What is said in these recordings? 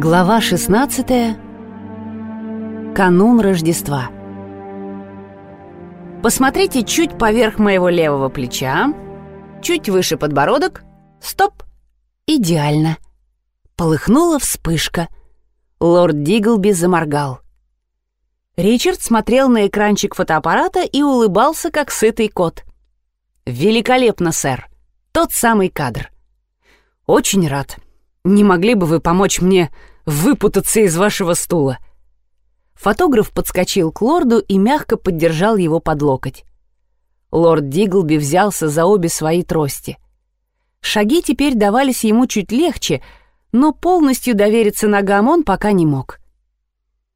Глава 16. Канун Рождества. Посмотрите чуть поверх моего левого плеча, чуть выше подбородок. Стоп! Идеально. Полыхнула вспышка. Лорд Диглби заморгал. Ричард смотрел на экранчик фотоаппарата и улыбался, как сытый кот. «Великолепно, сэр. Тот самый кадр. Очень рад. Не могли бы вы помочь мне выпутаться из вашего стула?» Фотограф подскочил к лорду и мягко поддержал его под локоть. Лорд Диглби взялся за обе свои трости. Шаги теперь давались ему чуть легче, но полностью довериться ногам он пока не мог.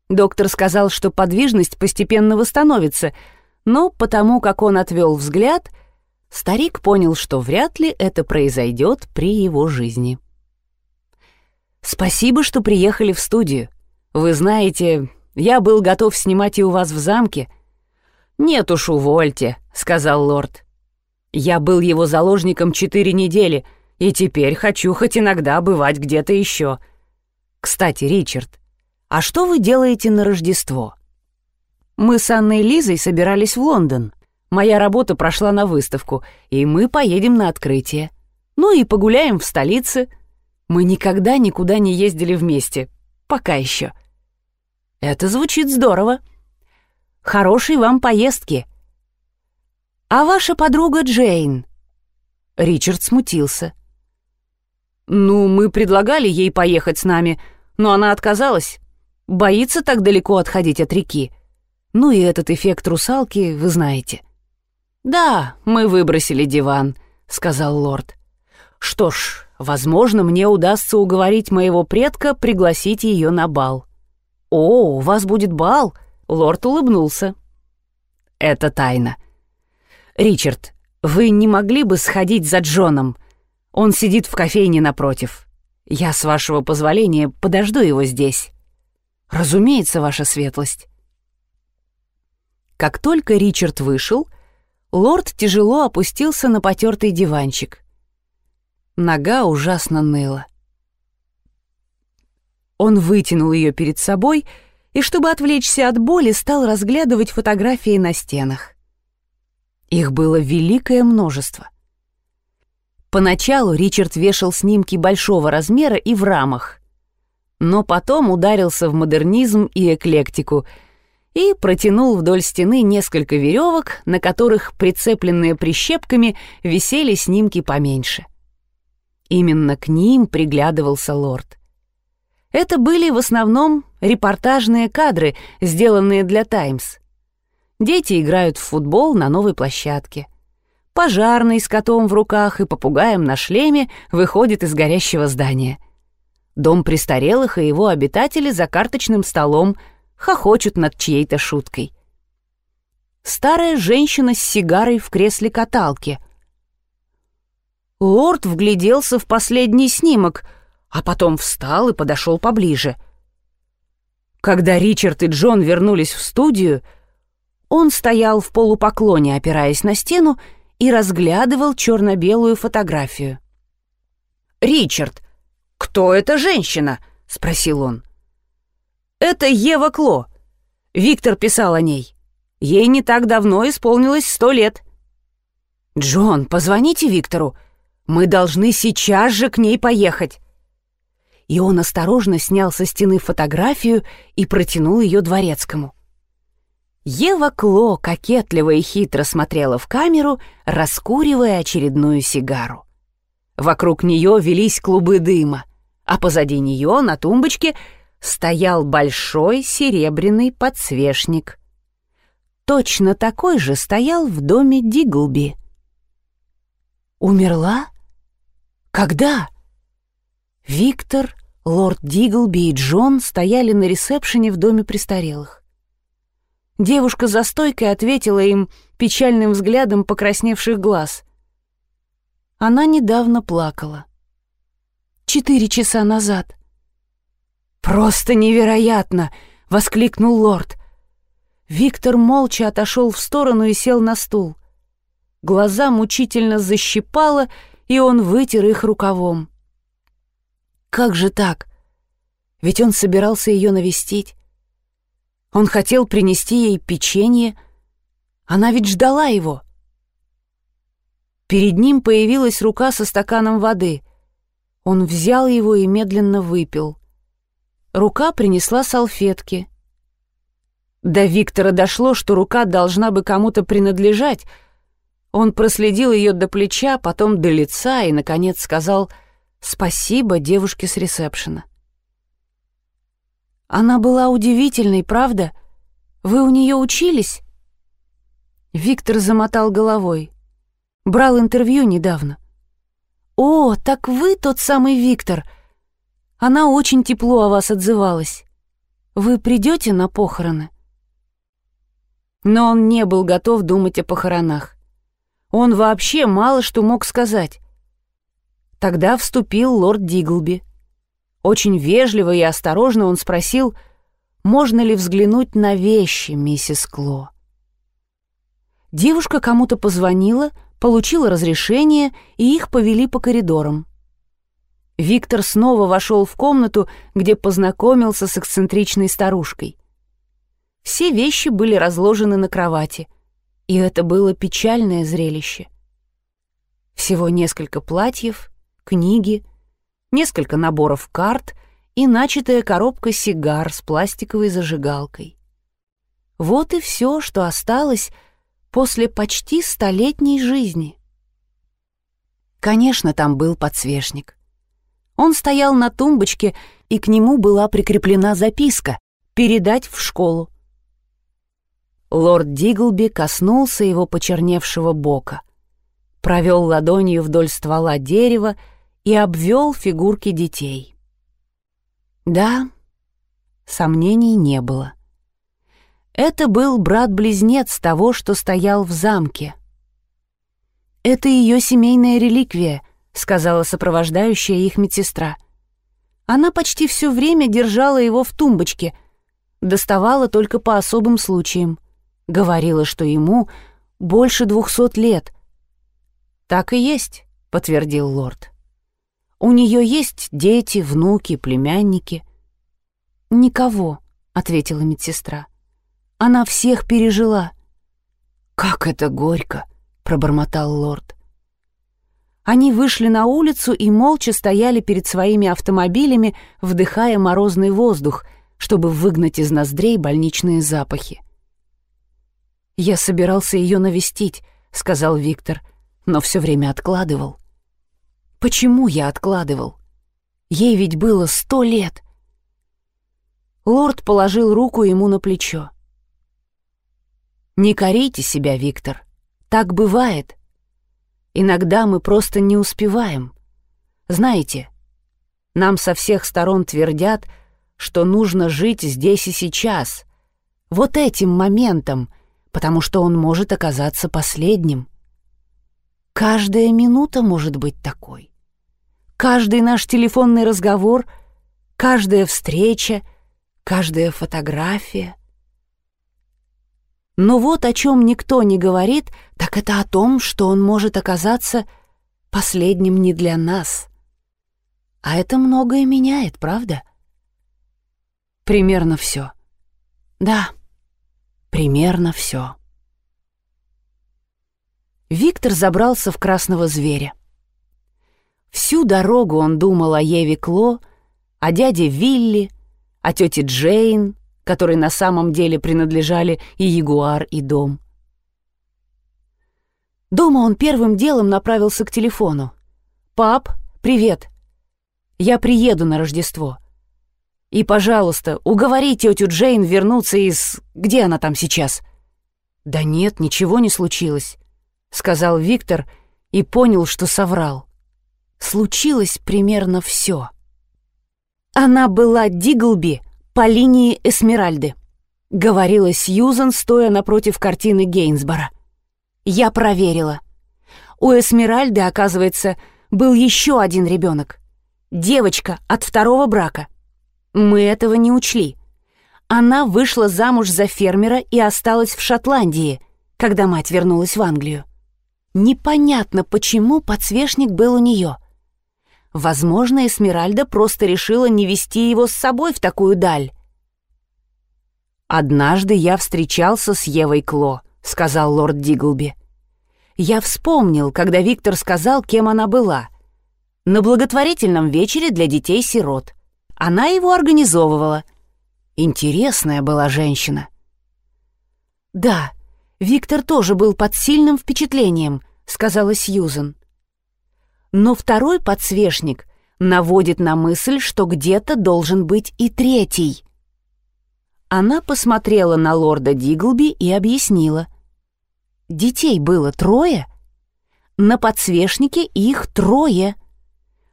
Доктор сказал, что подвижность постепенно восстановится, но потому как он отвел взгляд, старик понял, что вряд ли это произойдет при его жизни. «Спасибо, что приехали в студию. Вы знаете, я был готов снимать и у вас в замке». «Нет уж, увольте», — сказал лорд. «Я был его заложником четыре недели, и теперь хочу хоть иногда бывать где-то еще. Кстати, Ричард, а что вы делаете на Рождество?» «Мы с Анной Лизой собирались в Лондон. Моя работа прошла на выставку, и мы поедем на открытие. Ну и погуляем в столице». Мы никогда никуда не ездили вместе. Пока еще. Это звучит здорово. Хорошей вам поездки. А ваша подруга Джейн? Ричард смутился. Ну, мы предлагали ей поехать с нами, но она отказалась. Боится так далеко отходить от реки. Ну и этот эффект русалки вы знаете. Да, мы выбросили диван, сказал лорд. Что ж, Возможно, мне удастся уговорить моего предка пригласить ее на бал. «О, у вас будет бал!» — лорд улыбнулся. «Это тайна. Ричард, вы не могли бы сходить за Джоном? Он сидит в кофейне напротив. Я, с вашего позволения, подожду его здесь. Разумеется, ваша светлость». Как только Ричард вышел, лорд тяжело опустился на потертый диванчик. Нога ужасно ныла. Он вытянул ее перед собой и, чтобы отвлечься от боли, стал разглядывать фотографии на стенах. Их было великое множество. Поначалу Ричард вешал снимки большого размера и в рамах, но потом ударился в модернизм и эклектику и протянул вдоль стены несколько веревок, на которых, прицепленные прищепками, висели снимки поменьше. Именно к ним приглядывался лорд. Это были в основном репортажные кадры, сделанные для «Таймс». Дети играют в футбол на новой площадке. Пожарный с котом в руках и попугаем на шлеме выходит из горящего здания. Дом престарелых и его обитатели за карточным столом хохочут над чьей-то шуткой. Старая женщина с сигарой в кресле каталки — Лорд вгляделся в последний снимок, а потом встал и подошел поближе. Когда Ричард и Джон вернулись в студию, он стоял в полупоклоне, опираясь на стену, и разглядывал черно-белую фотографию. «Ричард, кто эта женщина?» — спросил он. «Это Ева Кло. Виктор писал о ней. Ей не так давно исполнилось сто лет». «Джон, позвоните Виктору. Мы должны сейчас же к ней поехать. И он осторожно снял со стены фотографию и протянул ее дворецкому. Ева Кло кокетливо и хитро смотрела в камеру, раскуривая очередную сигару. Вокруг нее велись клубы дыма, а позади нее на тумбочке стоял большой серебряный подсвечник. Точно такой же стоял в доме Диглби. «Умерла?» Когда? Виктор, лорд Диглби и Джон стояли на ресепшене в доме престарелых. Девушка за стойкой ответила им печальным взглядом покрасневших глаз. Она недавно плакала. Четыре часа назад. «Просто невероятно!» — воскликнул лорд. Виктор молча отошел в сторону и сел на стул. Глаза мучительно защипало, и он вытер их рукавом. Как же так? Ведь он собирался ее навестить. Он хотел принести ей печенье. Она ведь ждала его. Перед ним появилась рука со стаканом воды. Он взял его и медленно выпил. Рука принесла салфетки. До Виктора дошло, что рука должна бы кому-то принадлежать. Он проследил ее до плеча, потом до лица и, наконец, сказал «Спасибо девушке с ресепшена». Она была удивительной, правда? Вы у нее учились? Виктор замотал головой. Брал интервью недавно. О, так вы тот самый Виктор. Она очень тепло о вас отзывалась. Вы придете на похороны? Но он не был готов думать о похоронах. Он вообще мало что мог сказать. Тогда вступил лорд Диглби. Очень вежливо и осторожно он спросил, можно ли взглянуть на вещи миссис Кло. Девушка кому-то позвонила, получила разрешение, и их повели по коридорам. Виктор снова вошел в комнату, где познакомился с эксцентричной старушкой. Все вещи были разложены на кровати, и это было печальное зрелище. Всего несколько платьев, книги, несколько наборов карт и начатая коробка сигар с пластиковой зажигалкой. Вот и все, что осталось после почти столетней жизни. Конечно, там был подсвечник. Он стоял на тумбочке, и к нему была прикреплена записка «Передать в школу». Лорд Диглби коснулся его почерневшего бока, провел ладонью вдоль ствола дерева и обвел фигурки детей. Да, сомнений не было. Это был брат-близнец того, что стоял в замке. «Это ее семейная реликвия», — сказала сопровождающая их медсестра. Она почти все время держала его в тумбочке, доставала только по особым случаям. Говорила, что ему больше двухсот лет. «Так и есть», — подтвердил лорд. У нее есть дети, внуки, племянники. Никого, ответила медсестра. Она всех пережила. Как это горько, пробормотал лорд. Они вышли на улицу и молча стояли перед своими автомобилями, вдыхая морозный воздух, чтобы выгнать из ноздрей больничные запахи. «Я собирался ее навестить», — сказал Виктор, но все время откладывал. Почему я откладывал? Ей ведь было сто лет. Лорд положил руку ему на плечо. «Не корите себя, Виктор. Так бывает. Иногда мы просто не успеваем. Знаете, нам со всех сторон твердят, что нужно жить здесь и сейчас, вот этим моментом, потому что он может оказаться последним. Каждая минута может быть такой. Каждый наш телефонный разговор, каждая встреча, каждая фотография. Но вот о чем никто не говорит, так это о том, что он может оказаться последним не для нас. А это многое меняет, правда? Примерно все. Да, примерно все. Виктор забрался в красного зверя. Всю дорогу он думал о Еве Кло, о дяде Вилли, о тете Джейн, которой на самом деле принадлежали и ягуар, и дом. Дома он первым делом направился к телефону. «Пап, привет. Я приеду на Рождество. И, пожалуйста, уговори тетю Джейн вернуться из... Где она там сейчас?» «Да нет, ничего не случилось», — сказал Виктор и понял, что соврал случилось примерно все. Она была Диглби по линии Эсмеральды, говорила Сьюзан, стоя напротив картины Гейнсбора. Я проверила. У Эсмеральды, оказывается, был еще один ребенок. Девочка от второго брака. Мы этого не учли. Она вышла замуж за фермера и осталась в Шотландии, когда мать вернулась в Англию. Непонятно, почему подсвечник был у нее. Возможно, Эсмеральда просто решила не вести его с собой в такую даль. «Однажды я встречался с Евой Кло», — сказал лорд Диглби. «Я вспомнил, когда Виктор сказал, кем она была. На благотворительном вечере для детей-сирот. Она его организовывала. Интересная была женщина». «Да, Виктор тоже был под сильным впечатлением», — сказала Сьюзен. Но второй подсвечник наводит на мысль, что где-то должен быть и третий. Она посмотрела на лорда Диглби и объяснила. Детей было трое. На подсвечнике их трое.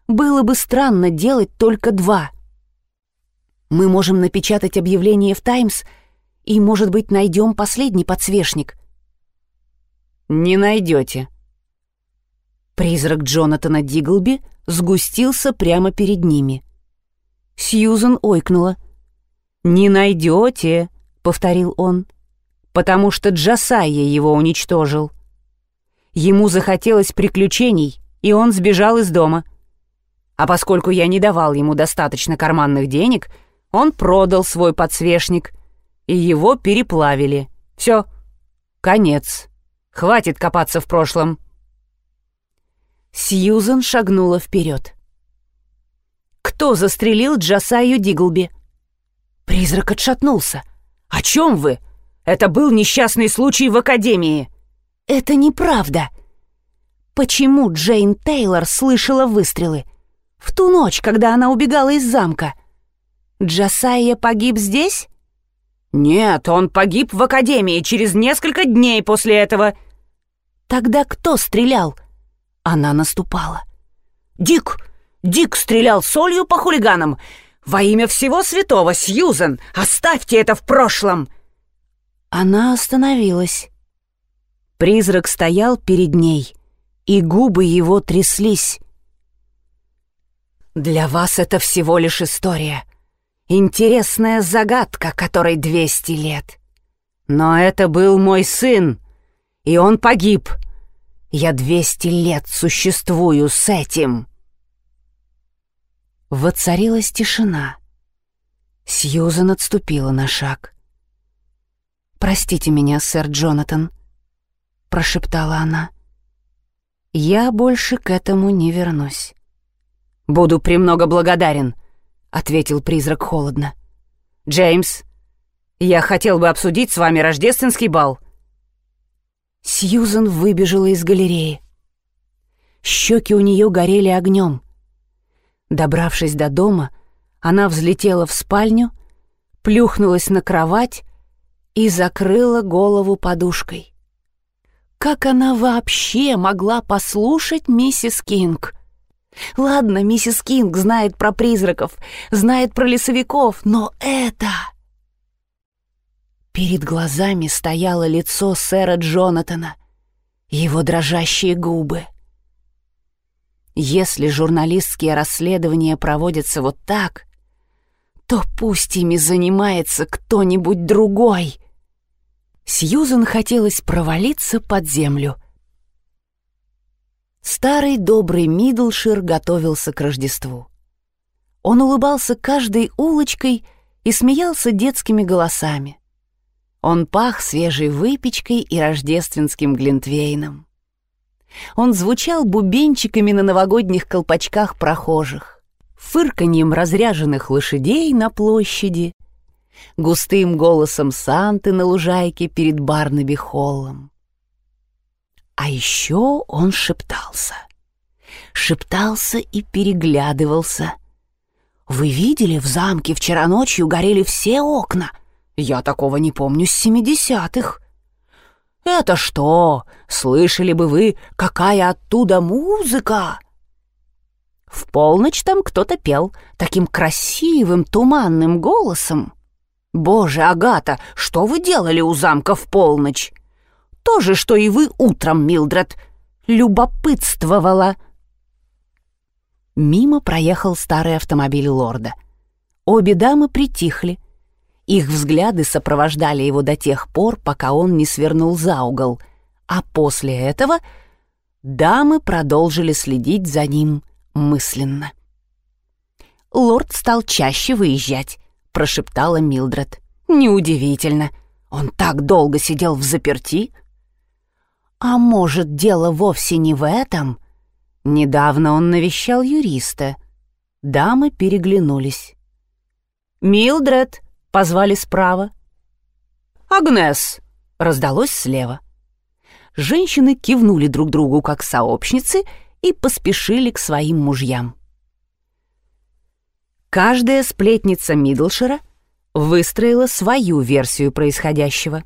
Было бы странно делать только два. Мы можем напечатать объявление в «Таймс» и, может быть, найдем последний подсвечник. «Не найдете», Призрак Джонатана Диглби сгустился прямо перед ними. Сьюзен ойкнула. «Не найдете», — повторил он, — «потому что Джасайя его уничтожил. Ему захотелось приключений, и он сбежал из дома. А поскольку я не давал ему достаточно карманных денег, он продал свой подсвечник, и его переплавили. Все, конец. Хватит копаться в прошлом». Сьюзен шагнула вперед. «Кто застрелил Джасаю Диглби?» Призрак отшатнулся. «О чем вы? Это был несчастный случай в Академии». «Это неправда». Почему Джейн Тейлор слышала выстрелы? В ту ночь, когда она убегала из замка. Джасайя погиб здесь? Нет, он погиб в Академии через несколько дней после этого. Тогда кто стрелял? Она наступала. «Дик! Дик стрелял солью по хулиганам! Во имя всего святого, Сьюзен, оставьте это в прошлом!» Она остановилась. Призрак стоял перед ней, и губы его тряслись. «Для вас это всего лишь история. Интересная загадка, которой двести лет. Но это был мой сын, и он погиб. Я двести лет существую с этим!» Воцарилась тишина. Сьюзан отступила на шаг. «Простите меня, сэр Джонатан», — прошептала она. «Я больше к этому не вернусь». «Буду премного благодарен», — ответил призрак холодно. «Джеймс, я хотел бы обсудить с вами рождественский бал». Сьюзен выбежала из галереи. Щеки у нее горели огнем. Добравшись до дома, она взлетела в спальню, плюхнулась на кровать и закрыла голову подушкой. Как она вообще могла послушать миссис Кинг? Ладно, миссис Кинг знает про призраков, знает про лесовиков, но это... Перед глазами стояло лицо сэра Джонатана, его дрожащие губы. Если журналистские расследования проводятся вот так, то пусть ими занимается кто-нибудь другой. Сьюзен хотелось провалиться под землю. Старый добрый Мидлшир готовился к Рождеству. Он улыбался каждой улочкой и смеялся детскими голосами. Он пах свежей выпечкой и рождественским глинтвейном. Он звучал бубенчиками на новогодних колпачках прохожих, фырканьем разряженных лошадей на площади, густым голосом Санты на лужайке перед Барнаби-холлом. А еще он шептался. Шептался и переглядывался. «Вы видели, в замке вчера ночью горели все окна?» Я такого не помню с семидесятых. Это что? Слышали бы вы, какая оттуда музыка? В полночь там кто-то пел таким красивым туманным голосом. Боже, Агата, что вы делали у замка в полночь? То же, что и вы утром, Милдред. Любопытствовала. Мимо проехал старый автомобиль лорда. Обе дамы притихли — их взгляды сопровождали его до тех пор, пока он не свернул за угол, а после этого дамы продолжили следить за ним мысленно. «Лорд стал чаще выезжать», — прошептала Милдред. «Неудивительно. Он так долго сидел в заперти». «А может, дело вовсе не в этом?» Недавно он навещал юриста. Дамы переглянулись. «Милдред!» — позвали справа. «Агнес!» — раздалось слева. Женщины кивнули друг другу как сообщницы и поспешили к своим мужьям. Каждая сплетница Мидлшера выстроила свою версию происходящего.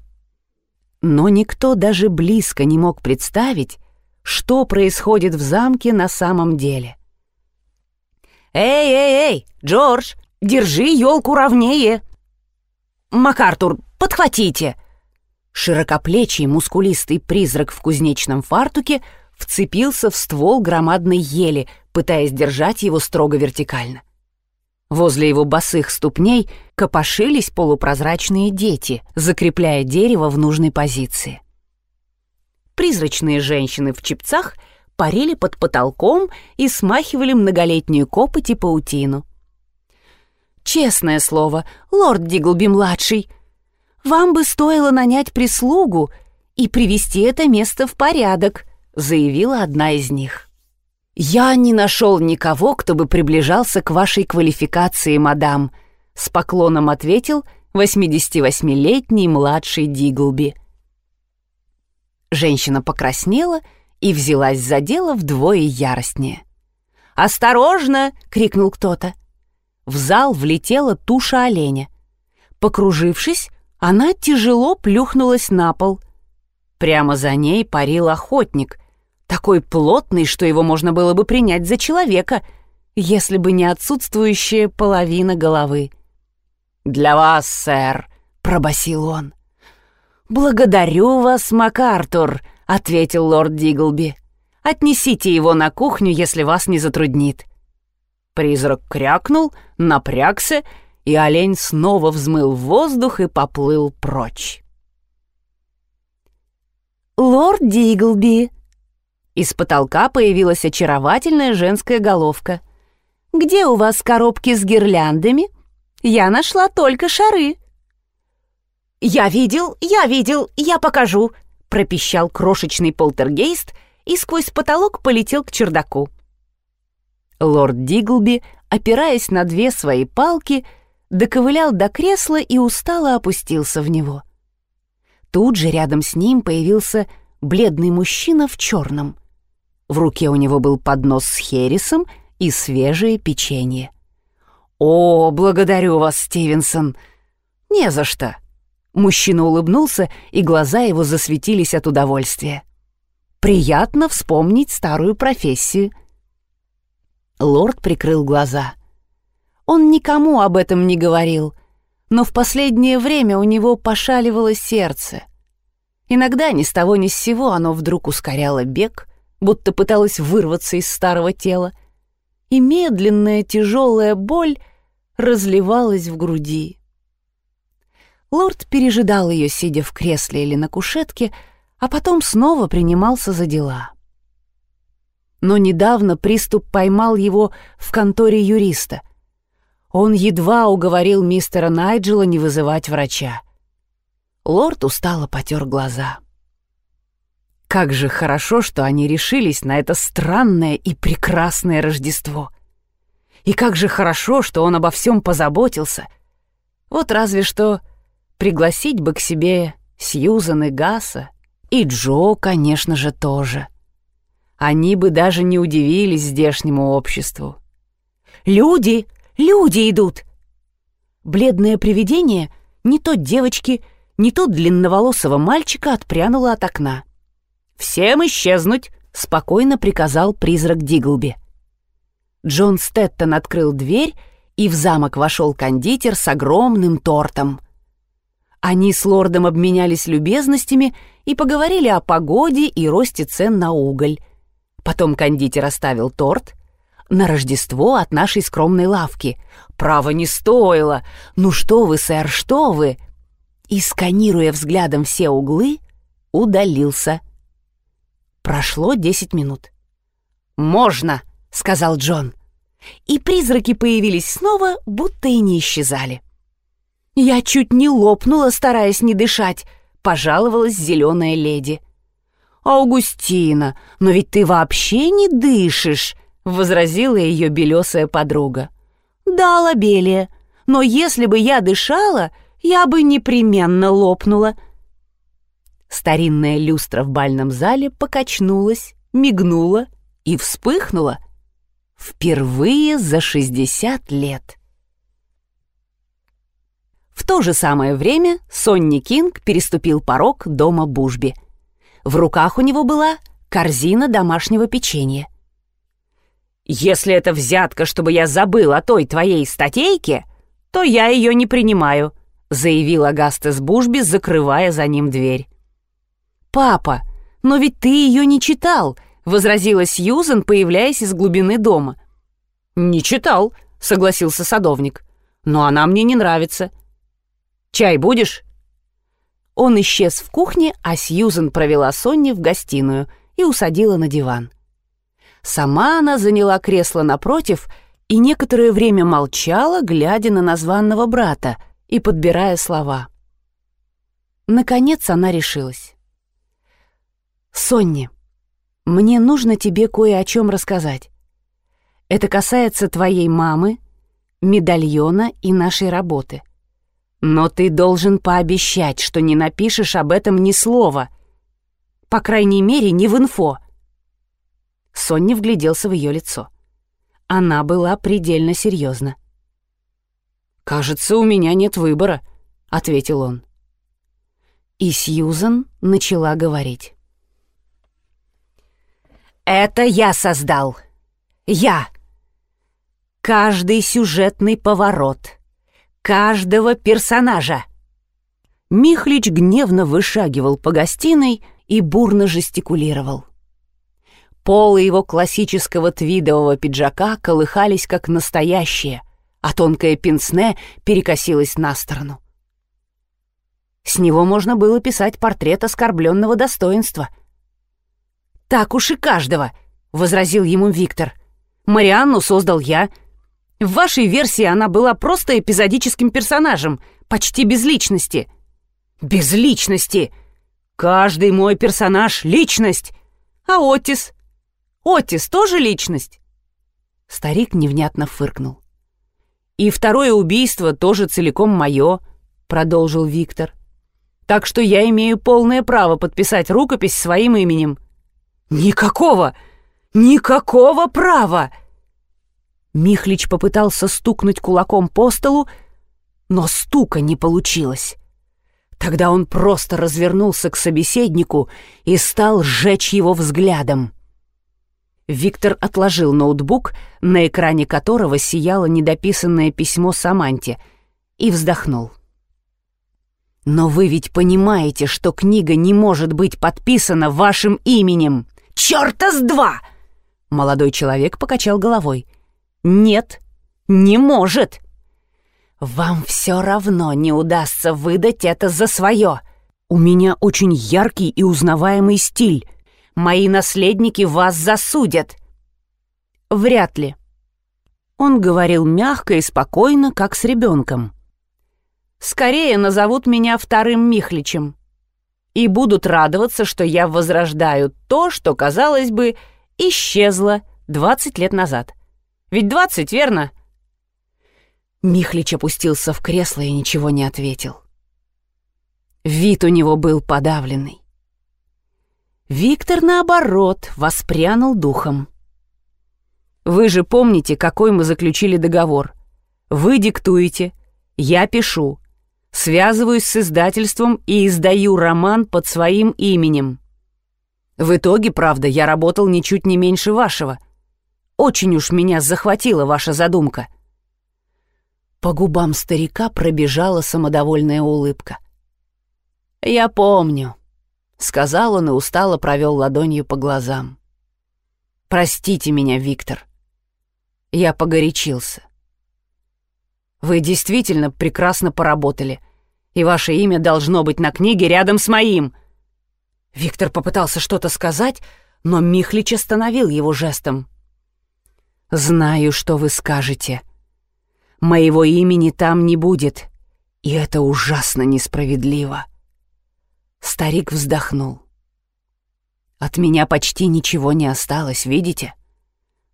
Но никто даже близко не мог представить, что происходит в замке на самом деле. «Эй, эй, эй, Джордж, держи елку ровнее!» «МакАртур, подхватите!» Широкоплечий мускулистый призрак в кузнечном фартуке вцепился в ствол громадной ели, пытаясь держать его строго вертикально. Возле его босых ступней копошились полупрозрачные дети, закрепляя дерево в нужной позиции. Призрачные женщины в чепцах парили под потолком и смахивали многолетнюю копоть и паутину. «Честное слово, лорд Диглби-младший, вам бы стоило нанять прислугу и привести это место в порядок», заявила одна из них. «Я не нашел никого, кто бы приближался к вашей квалификации, мадам», с поклоном ответил 88-летний младший Диглби. Женщина покраснела и взялась за дело вдвое яростнее. «Осторожно!» — крикнул кто-то. В зал влетела туша оленя. Покружившись, она тяжело плюхнулась на пол. Прямо за ней парил охотник, такой плотный, что его можно было бы принять за человека, если бы не отсутствующая половина головы. «Для вас, сэр», — пробасил он. «Благодарю вас, МакАртур», — ответил лорд Диглби. «Отнесите его на кухню, если вас не затруднит». Призрак крякнул, напрягся, и олень снова взмыл в воздух и поплыл прочь. «Лорд Диглби», из потолка появилась очаровательная женская головка. «Где у вас коробки с гирляндами? Я нашла только шары». «Я видел, я видел, я покажу», — пропищал крошечный полтергейст и сквозь потолок полетел к чердаку. Лорд Диглби, опираясь на две свои палки, доковылял до кресла и устало опустился в него. Тут же рядом с ним появился бледный мужчина в черном. В руке у него был поднос с хересом и свежее печенье. «О, благодарю вас, Стивенсон!» «Не за что!» Мужчина улыбнулся, и глаза его засветились от удовольствия. «Приятно вспомнить старую профессию». Лорд прикрыл глаза. Он никому об этом не говорил, но в последнее время у него пошаливало сердце. Иногда ни с того ни с сего оно вдруг ускоряло бег, будто пыталась вырваться из старого тела, и медленная тяжелая боль разливалась в груди. Лорд пережидал ее, сидя в кресле или на кушетке, а потом снова принимался за дела. Но недавно приступ поймал его в конторе юриста. Он едва уговорил мистера Найджела не вызывать врача. Лорд устало потер глаза. Как же хорошо, что они решились на это странное и прекрасное Рождество. И как же хорошо, что он обо всем позаботился. Вот разве что пригласить бы к себе Сьюзан и Гаса, и Джо, конечно же, тоже. Они бы даже не удивились здешнему обществу. «Люди! Люди идут!» Бледное привидение не то девочки, не то длинноволосого мальчика отпрянуло от окна. «Всем исчезнуть!» — спокойно приказал призрак Диглби. Джон Стэттон открыл дверь, и в замок вошел кондитер с огромным тортом. Они с лордом обменялись любезностями и поговорили о погоде и росте цен на уголь. Потом кондитер оставил торт. На Рождество от нашей скромной лавки. Право не стоило. Ну что вы, сэр, что вы? И, сканируя взглядом все углы, удалился. Прошло десять минут. «Можно!» — сказал Джон. И призраки появились снова, будто и не исчезали. «Я чуть не лопнула, стараясь не дышать», — пожаловалась зеленая леди. «Аугустина, но ведь ты вообще не дышишь», — возразила ее белесая подруга. «Да, Лабелия, но если бы я дышала, я бы непременно лопнула». Старинная люстра в бальном зале покачнулась, мигнула и вспыхнула. Впервые за 60 лет. В то же самое время Сонни Кинг переступил порог дома Бужби. В руках у него была корзина домашнего печенья. «Если это взятка, чтобы я забыл о той твоей статейке, то я ее не принимаю», заявил Агастес Бужби, закрывая за ним дверь. «Папа, но ведь ты ее не читал», — возразила Сьюзен, появляясь из глубины дома. «Не читал», — согласился садовник. «Но она мне не нравится. Чай будешь?» Он исчез в кухне, а Сьюзен провела Сонни в гостиную и усадила на диван. Сама она заняла кресло напротив и некоторое время молчала, глядя на названного брата и подбирая слова. Наконец она решилась. «Сонни, мне нужно тебе кое о чем рассказать. Это касается твоей мамы, медальона и нашей работы. Но ты должен пообещать, что не напишешь об этом ни слова. По крайней мере, не в инфо». Сонни вгляделся в ее лицо. Она была предельно серьезна. «Кажется, у меня нет выбора», — ответил он. И Сьюзан начала говорить. Это я создал. Я. Каждый сюжетный поворот. Каждого персонажа. Михлич гневно вышагивал по гостиной и бурно жестикулировал. Полы его классического твидового пиджака колыхались как настоящие, а тонкое пенсне перекосилось на сторону. С него можно было писать портрет оскорбленного достоинства — «Так уж и каждого», — возразил ему Виктор. «Марианну создал я. В вашей версии она была просто эпизодическим персонажем, почти без личности». «Без личности! Каждый мой персонаж — личность! А Отис? Отис тоже личность?» Старик невнятно фыркнул. «И второе убийство тоже целиком мое», — продолжил Виктор. «Так что я имею полное право подписать рукопись своим именем. «Никакого! Никакого права!» Михлич попытался стукнуть кулаком по столу, но стука не получилось. Тогда он просто развернулся к собеседнику и стал сжечь его взглядом. Виктор отложил ноутбук, на экране которого сияло недописанное письмо Саманте, и вздохнул. «Но вы ведь понимаете, что книга не может быть подписана вашим именем!» Черта с два!» Молодой человек покачал головой. «Нет, не может!» «Вам все равно не удастся выдать это за свое. У меня очень яркий и узнаваемый стиль. Мои наследники вас засудят». «Вряд ли». Он говорил мягко и спокойно, как с ребенком. «Скорее назовут меня вторым Михличем и будут радоваться, что я возрождаю то, что, казалось бы, исчезло 20 лет назад. Ведь 20, верно? Михлич опустился в кресло и ничего не ответил. Вид у него был подавленный. Виктор, наоборот, воспрянул духом. «Вы же помните, какой мы заключили договор? Вы диктуете, я пишу, связываюсь с издательством и издаю роман под своим именем. В итоге, правда, я работал ничуть не меньше вашего. Очень уж меня захватила ваша задумка. По губам старика пробежала самодовольная улыбка. «Я помню», — сказал он и устало провел ладонью по глазам. «Простите меня, Виктор. Я погорячился. Вы действительно прекрасно поработали, и ваше имя должно быть на книге рядом с моим». Виктор попытался что-то сказать, но Михлич остановил его жестом. «Знаю, что вы скажете. Моего имени там не будет, и это ужасно несправедливо». Старик вздохнул. «От меня почти ничего не осталось, видите?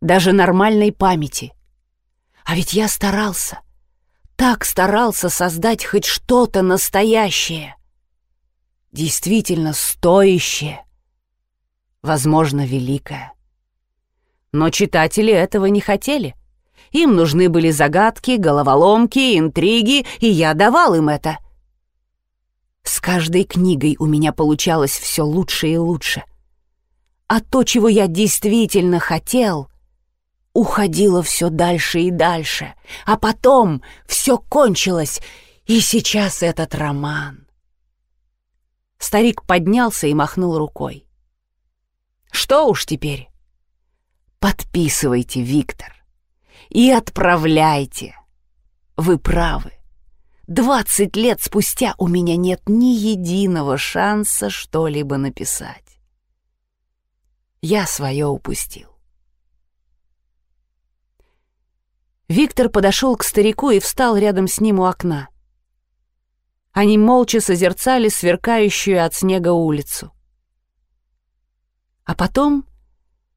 Даже нормальной памяти. А ведь я старался, так старался создать хоть что-то настоящее, действительно стоящее, возможно, великое. Но читатели этого не хотели. Им нужны были загадки, головоломки, интриги, и я давал им это. С каждой книгой у меня получалось все лучше и лучше. А то, чего я действительно хотел, уходило все дальше и дальше. А потом все кончилось, и сейчас этот роман. Старик поднялся и махнул рукой. Что уж теперь? Подписывайте, Виктор, и отправляйте. Вы правы. Двадцать лет спустя у меня нет ни единого шанса что-либо написать. Я свое упустил. Виктор подошел к старику и встал рядом с ним у окна. Они молча созерцали сверкающую от снега улицу. А потом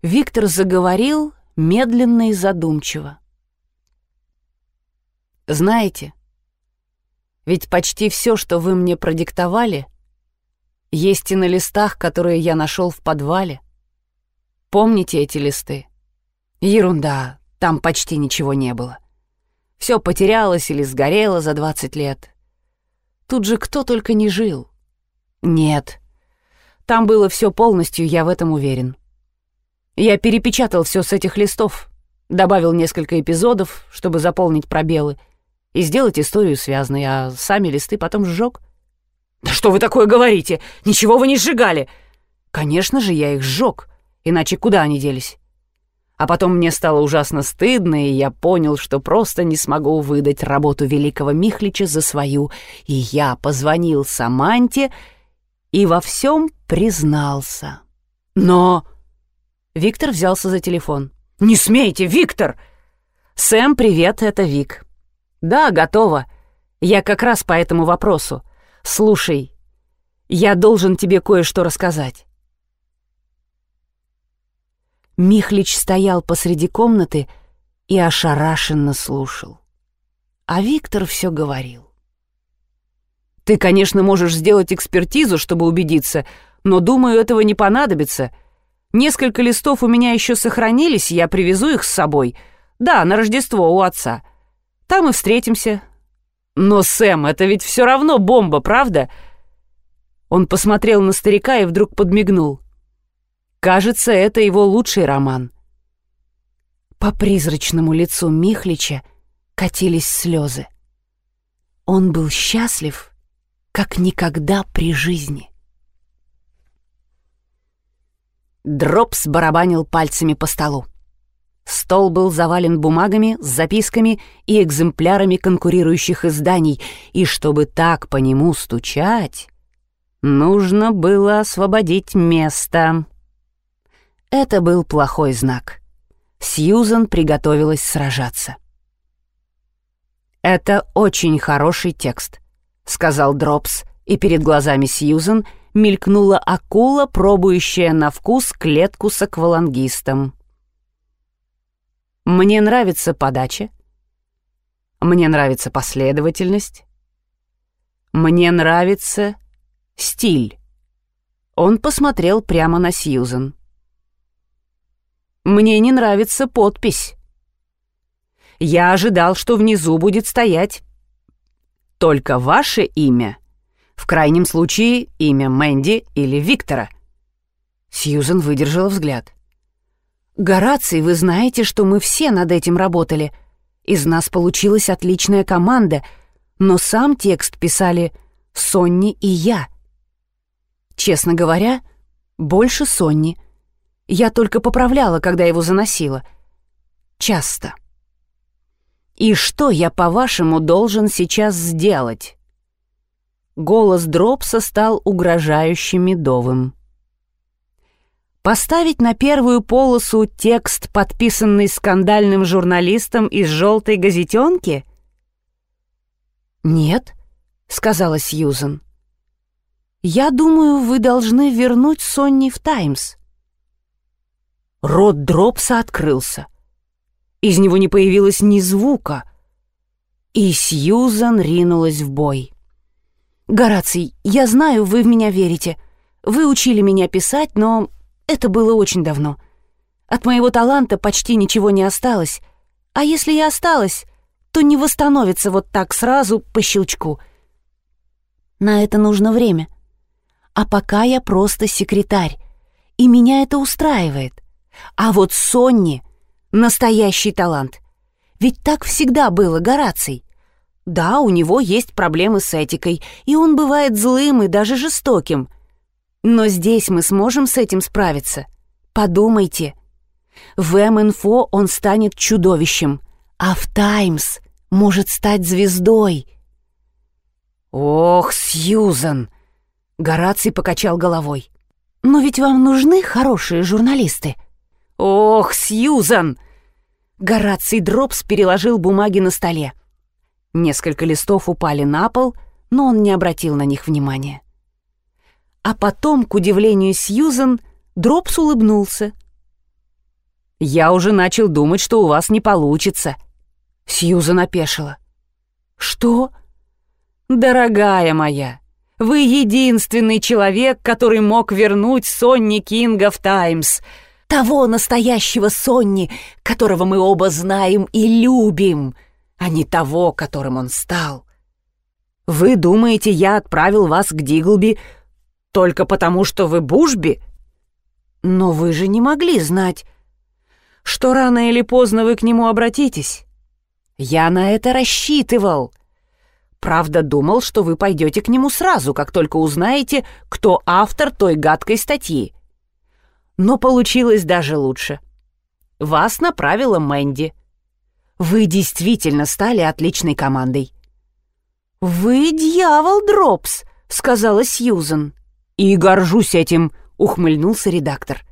Виктор заговорил медленно и задумчиво. «Знаете, ведь почти все, что вы мне продиктовали, есть и на листах, которые я нашел в подвале. Помните эти листы? Ерунда, там почти ничего не было. Все потерялось или сгорело за 20 лет. Тут же кто только не жил. Нет, там было все полностью, я в этом уверен. Я перепечатал все с этих листов, добавил несколько эпизодов, чтобы заполнить пробелы, и сделать историю связанной, а сами листы потом сжег. «Да что вы такое говорите? Ничего вы не сжигали!» «Конечно же, я их сжег, иначе куда они делись?» А потом мне стало ужасно стыдно, и я понял, что просто не смогу выдать работу великого Михлича за свою. И я позвонил Саманте и во всем признался. Но... Виктор взялся за телефон. «Не смейте, Виктор!» «Сэм, привет, это Вик». «Да, готово. Я как раз по этому вопросу. Слушай, я должен тебе кое-что рассказать». Михлич стоял посреди комнаты и ошарашенно слушал. А Виктор все говорил. «Ты, конечно, можешь сделать экспертизу, чтобы убедиться, но, думаю, этого не понадобится. Несколько листов у меня еще сохранились, я привезу их с собой. Да, на Рождество у отца. Там и встретимся». «Но, Сэм, это ведь все равно бомба, правда?» Он посмотрел на старика и вдруг подмигнул. Кажется, это его лучший роман. По призрачному лицу Михлича катились слезы. Он был счастлив, как никогда при жизни. Дропс барабанил пальцами по столу. Стол был завален бумагами, записками и экземплярами конкурирующих изданий, и чтобы так по нему стучать, нужно было освободить место. Это был плохой знак. Сьюзан приготовилась сражаться. «Это очень хороший текст», — сказал Дропс, и перед глазами Сьюзан мелькнула акула, пробующая на вкус клетку с аквалангистом. «Мне нравится подача. Мне нравится последовательность. Мне нравится стиль». Он посмотрел прямо на Сьюзан. Мне не нравится подпись. Я ожидал, что внизу будет стоять только ваше имя. В крайнем случае имя Мэнди или Виктора. Сьюзен выдержала взгляд. «Гораций, вы знаете, что мы все над этим работали. Из нас получилась отличная команда, но сам текст писали Сонни и я. Честно говоря, больше Сонни — я только поправляла, когда его заносила. Часто. «И что я, по-вашему, должен сейчас сделать?» Голос Дропса стал угрожающе медовым. Поставить на первую полосу текст, подписанный скандальным журналистом из желтой газетенки? «Нет», — сказала Сьюзен. «Я думаю, вы должны вернуть Сонни в «Таймс». Рот Дропса открылся. Из него не появилось ни звука. И Сьюзан ринулась в бой. «Гораций, я знаю, вы в меня верите. Вы учили меня писать, но это было очень давно. От моего таланта почти ничего не осталось. А если и осталось, то не восстановится вот так сразу по щелчку. На это нужно время. А пока я просто секретарь, и меня это устраивает. А вот Сонни — настоящий талант. Ведь так всегда было, Гораций. Да, у него есть проблемы с этикой, и он бывает злым и даже жестоким — но здесь мы сможем с этим справиться. Подумайте. В МНФО он станет чудовищем, а в Таймс может стать звездой. Ох, Сьюзан! Гораций покачал головой. Но ведь вам нужны хорошие журналисты. Ох, Сьюзан! Гораций Дропс переложил бумаги на столе. Несколько листов упали на пол, но он не обратил на них внимания. А потом, к удивлению Сьюзен, Дропс улыбнулся. «Я уже начал думать, что у вас не получится». Сьюзен опешила. «Что?» «Дорогая моя, вы единственный человек, который мог вернуть Сонни Кинга в «Таймс», того настоящего Сонни, которого мы оба знаем и любим, а не того, которым он стал. Вы думаете, я отправил вас к Диглби только потому, что вы Бушби? Но вы же не могли знать, что рано или поздно вы к нему обратитесь. Я на это рассчитывал. Правда, думал, что вы пойдете к нему сразу, как только узнаете, кто автор той гадкой статьи. Но получилось даже лучше. Вас направила Мэнди. Вы действительно стали отличной командой. «Вы дьявол, Дропс», — сказала Сьюзен. «И горжусь этим», — ухмыльнулся редактор.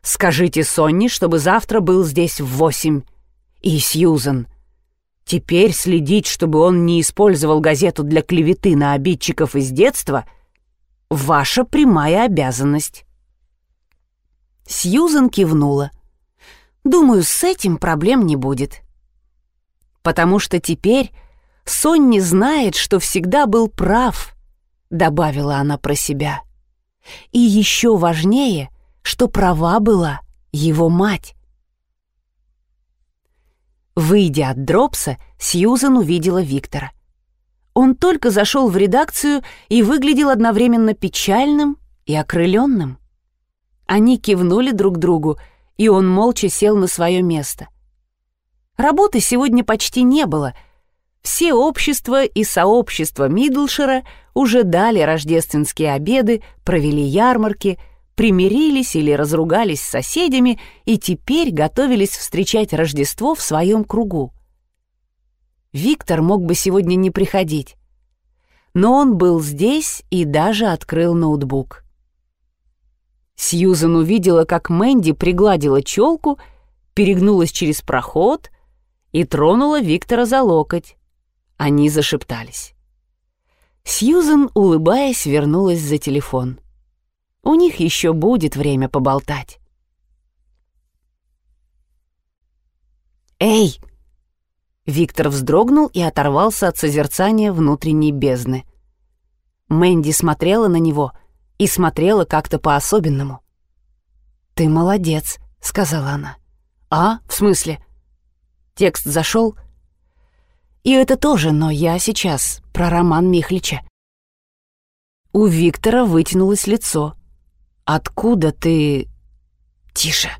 «Скажите Сонни, чтобы завтра был здесь в восемь. И Сьюзен. Теперь следить, чтобы он не использовал газету для клеветы на обидчиков из детства — ваша прямая обязанность». Сьюзен кивнула. «Думаю, с этим проблем не будет. Потому что теперь Сонни знает, что всегда был прав» добавила она про себя. И еще важнее, что права была его мать. Выйдя от Дропса, Сьюзен увидела Виктора. Он только зашел в редакцию и выглядел одновременно печальным и окрыленным. Они кивнули друг другу, и он молча сел на свое место. Работы сегодня почти не было — все общества и сообщества Мидлшира уже дали рождественские обеды, провели ярмарки, примирились или разругались с соседями и теперь готовились встречать Рождество в своем кругу. Виктор мог бы сегодня не приходить, но он был здесь и даже открыл ноутбук. Сьюзан увидела, как Мэнди пригладила челку, перегнулась через проход и тронула Виктора за локоть. Они зашептались. Сьюзен, улыбаясь, вернулась за телефон. У них еще будет время поболтать. «Эй!» Виктор вздрогнул и оторвался от созерцания внутренней бездны. Мэнди смотрела на него и смотрела как-то по-особенному. «Ты молодец», — сказала она. «А? В смысле?» Текст зашел, — и это тоже, но я сейчас про роман Михлича. У Виктора вытянулось лицо. «Откуда ты...» «Тише!»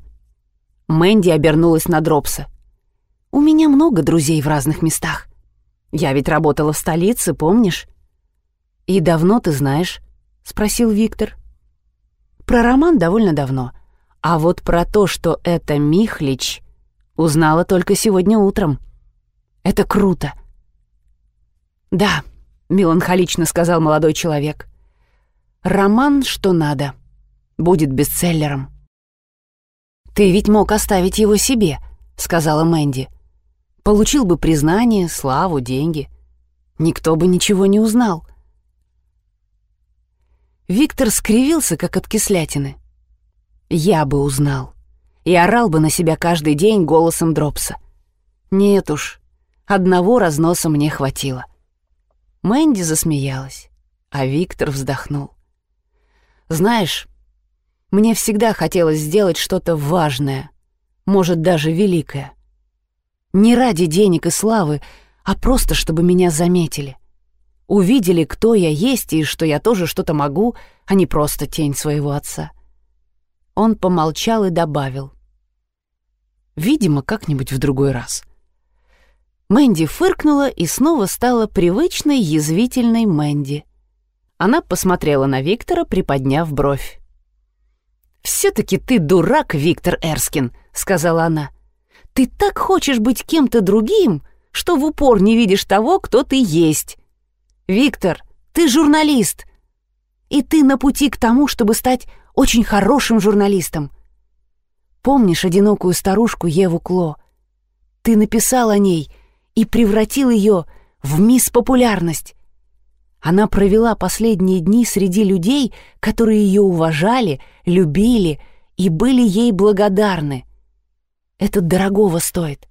Мэнди обернулась на Дропса. «У меня много друзей в разных местах. Я ведь работала в столице, помнишь?» «И давно ты знаешь?» — спросил Виктор. «Про роман довольно давно. А вот про то, что это Михлич, узнала только сегодня утром». Это круто. Да, меланхолично сказал молодой человек. Роман, что надо, будет бестселлером. «Ты ведь мог оставить его себе», — сказала Мэнди. «Получил бы признание, славу, деньги. Никто бы ничего не узнал». Виктор скривился, как от кислятины. «Я бы узнал. И орал бы на себя каждый день голосом Дропса. Нет уж, одного разноса мне хватило». Мэнди засмеялась, а Виктор вздохнул. «Знаешь, мне всегда хотелось сделать что-то важное, может, даже великое. Не ради денег и славы, а просто, чтобы меня заметили. Увидели, кто я есть и что я тоже что-то могу, а не просто тень своего отца. Он помолчал и добавил. Видимо, как-нибудь в другой раз. Мэнди фыркнула и снова стала привычной язвительной Мэнди. Она посмотрела на Виктора, приподняв бровь. «Все-таки ты дурак, Виктор Эрскин», — сказала она. «Ты так хочешь быть кем-то другим, что в упор не видишь того, кто ты есть. Виктор, ты журналист, и ты на пути к тому, чтобы стать очень хорошим журналистом. Помнишь одинокую старушку Еву Кло? Ты написал о ней и превратил ее в мисс популярность. Она провела последние дни среди людей, которые ее уважали, любили и были ей благодарны. Это дорогого стоит.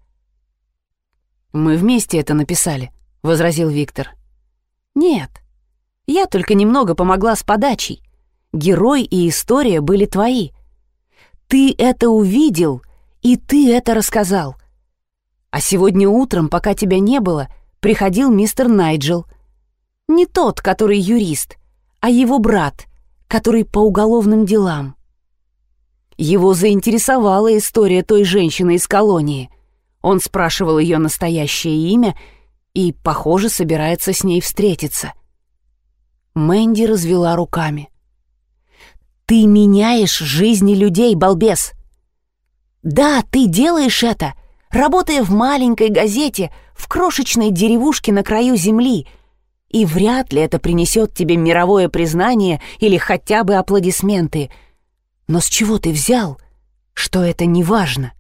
«Мы вместе это написали», — возразил Виктор. «Нет, я только немного помогла с подачей. Герой и история были твои. Ты это увидел, и ты это рассказал. А сегодня утром, пока тебя не было, приходил мистер Найджел — не тот, который юрист, а его брат, который по уголовным делам. Его заинтересовала история той женщины из колонии. Он спрашивал ее настоящее имя и, похоже, собирается с ней встретиться. Мэнди развела руками. «Ты меняешь жизни людей, балбес!» «Да, ты делаешь это, работая в маленькой газете, в крошечной деревушке на краю земли — и вряд ли это принесет тебе мировое признание или хотя бы аплодисменты. Но с чего ты взял, что это не важно?